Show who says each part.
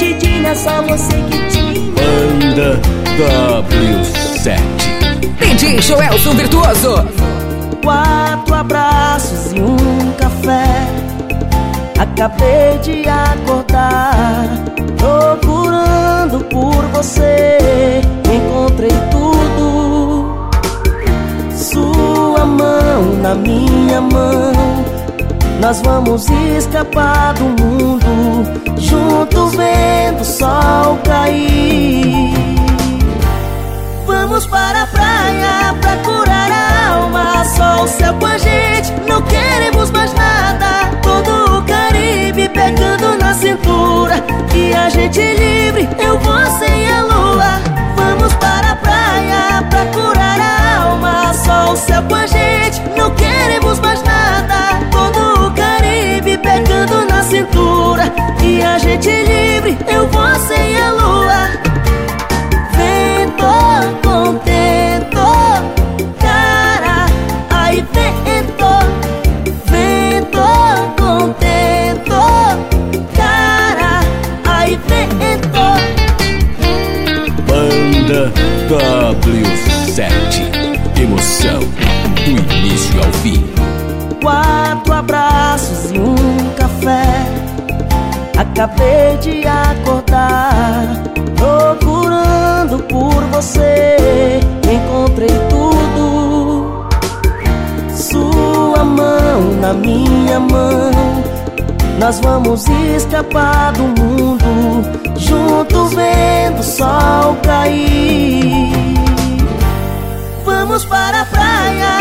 Speaker 1: mexidinha, só você que te
Speaker 2: Banda W7
Speaker 3: DJ Joelson Virtuoso.
Speaker 1: Quatro abraços e um café. Acabei de acordar Procurando por você. Encontrei tudo. Sua mão na minha mão Nós vamos escapar do mundo Junto vendo o sol cair. Vamos para a praia pra curar a alma Só o céu com a gente, não queremos mais nada. Todo o Caribe pegando na cintura E a gente livre, gente livre, eu, você e a lua. Vento contento, cara, ai vento, vento contento, cara, ai vento.
Speaker 2: Banda W7 Emoção do início ao fim
Speaker 1: Acabei de acordar, procurando por você. Encontrei tudo. Sua mão na minha mão. Nós vamos escapar do mundo, junto vendo o sol cair. Vamos para a praia